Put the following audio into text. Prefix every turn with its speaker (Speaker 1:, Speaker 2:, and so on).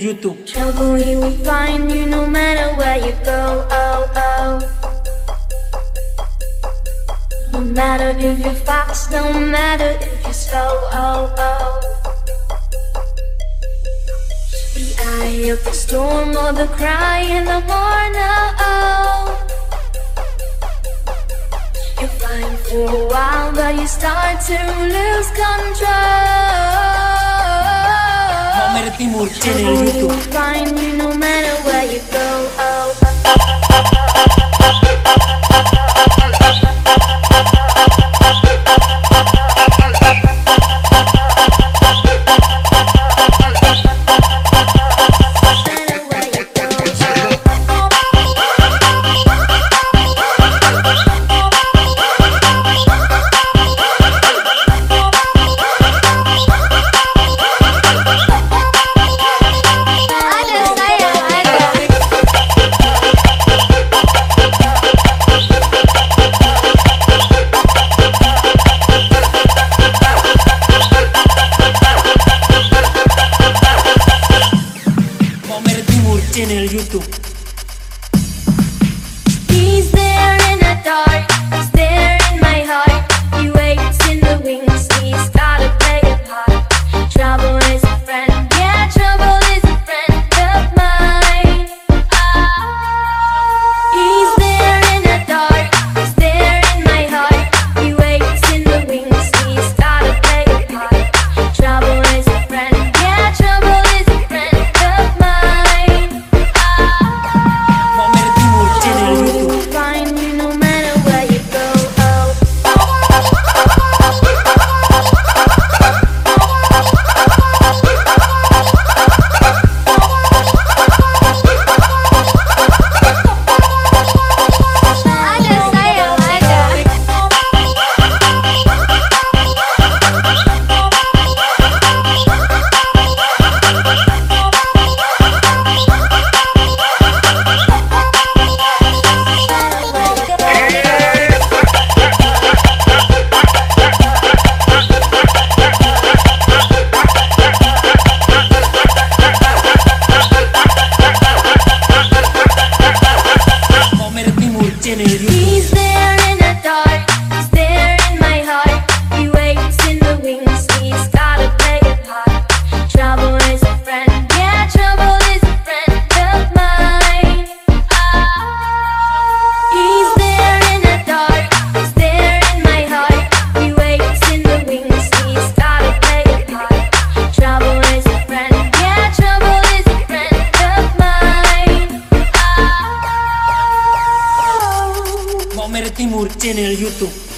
Speaker 1: YouTube.
Speaker 2: Trouble will find you no matter where you go. Oh oh. No matter if you're fast, no matter if you're slow. Oh oh. The eye of the storm or the cry in the morning. Oh, oh. You're fine for a while, but you start to lose control.
Speaker 1: Timur Channel
Speaker 2: Find me no matter where you go. Oh.
Speaker 1: Cristo. Timur Channel YouTube.